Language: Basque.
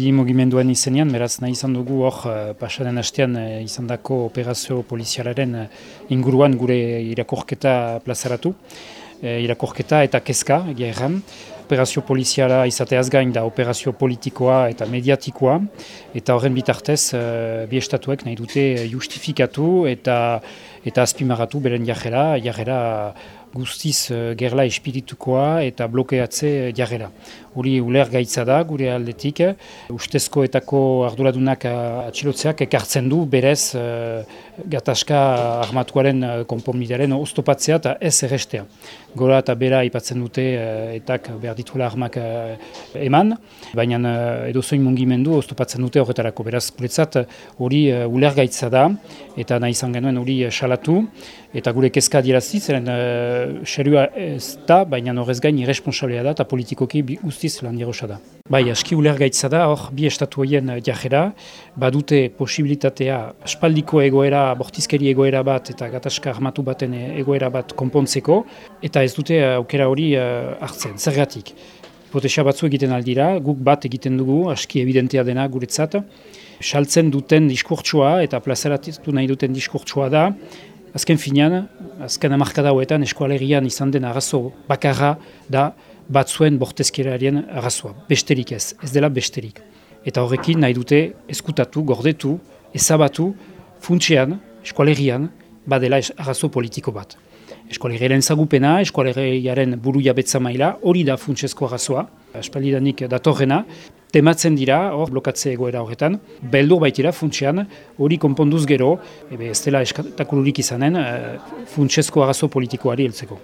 Bi mugimenduen izenean, beraz nahi izan dugu hor uh, pasaren hastean uh, izan dako operazio polizialaren uh, inguruan gure irakorketa plazaratu. Uh, irakorketa eta kezka, egia erran. Operazio poliziala izateaz gain da operazio politikoa eta mediatikoa. Eta horren bitartez, bi estatuek nahi dute justifikatu eta, eta azpimaratu beren jarrera, jarrera guztiz uh, gerla espiritukoa eta blokeatze jarrera. Hori uler gaitza da gure aldetik, ustezkoetako arduradunak uh, atxilotzeak ekartzen du berez gatazka armatuaren konponbidearen oztopatzea eta ez errestea. Gora eta bera ipatzen dute etak behar dituela armak eman, baina uh, edo zoin mungimendu oztopatzen dute horretarako. Beraz, guretzat hori uler gaitza da eta nahi izan genuen hori salatu eta gure kezka dirazi, zeren xerua ez da, baina horrez gain irresponsablea da eta politikoki guztiz lan da. Bai, aski uler gaitza da, hor bi estatu hoien jajera, badute posibilitatea aspaldiko egoera, bortizkeri egoera bat eta gatazka armatu baten egoera bat konpontzeko, eta ez dute aukera hori uh, hartzen, zergatik. Hipotesa batzu egiten aldira, guk bat egiten dugu, aski evidentea dena guretzat, saltzen duten diskurtsua eta plazaratu nahi duten diskurtsua da, Azken finean, azken amarkada hoetan eskualerian izan den arazo bakarra da batzuen bortezkerarien arazoa. Besterik ez, ez dela besterik. Eta horrekin nahi dute eskutatu, gordetu, ezabatu, funtsean, eskualerian, badela arazo politiko bat. Eskualeriaren zagupena, eskualeriaren buru jabetza maila, hori da funtsezko arazoa, espalidanik datorrena, tematzen dira, hor blokatze egoera horretan, beldur baitira funtsean, hori konponduz gero, ebe ez dela eskatakulurik izanen, e, funtsezko arazo politikoari heltzeko.